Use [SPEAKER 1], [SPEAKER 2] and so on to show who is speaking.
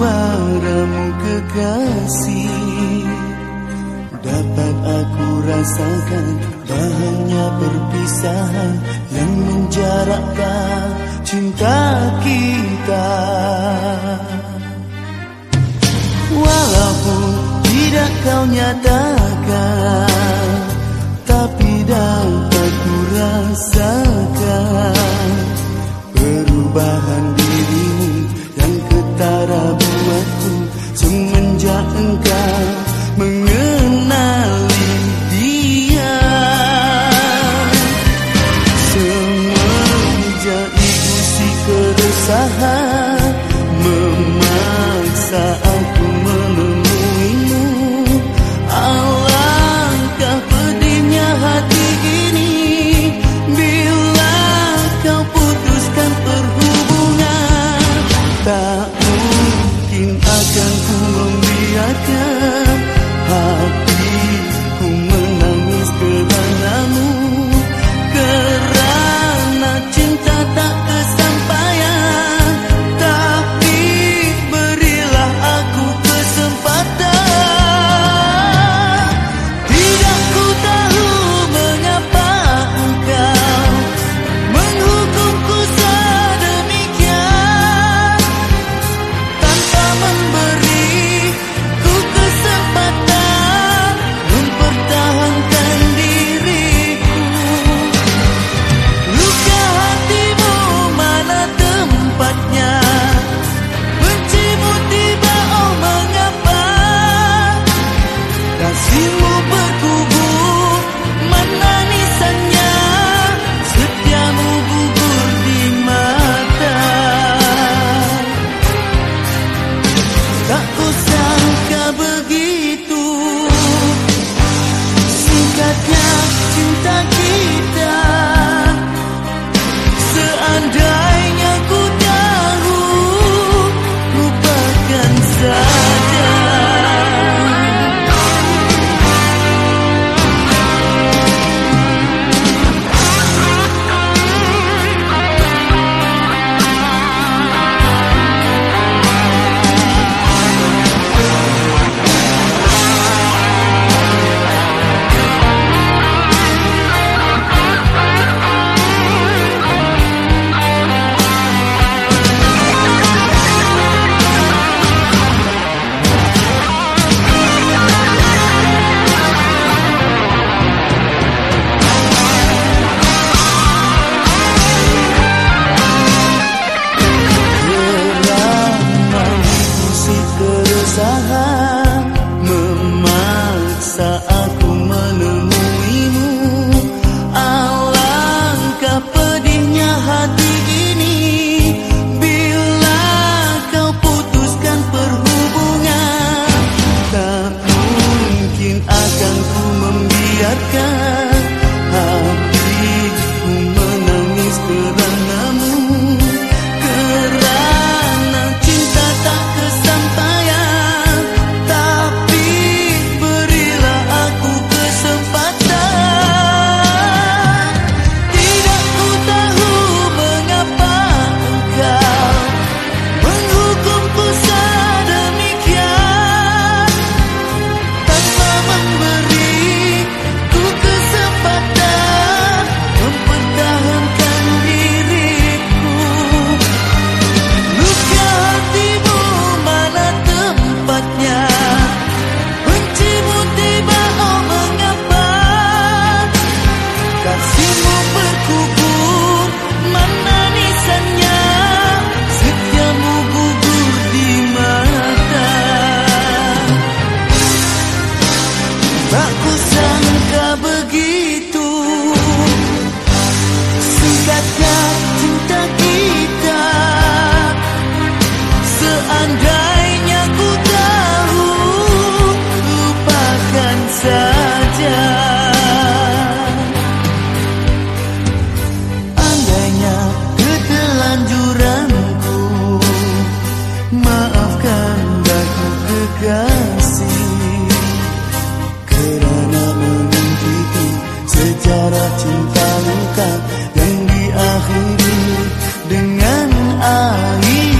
[SPEAKER 1] suaramu kekasih. Dapat aku rasakan Bahannya perpisahan Yang menjarakkan cinta kita. Walaupun tidak kau nyatakan Tapi dapat ku rasakan. 나 percussão akhiri dengan air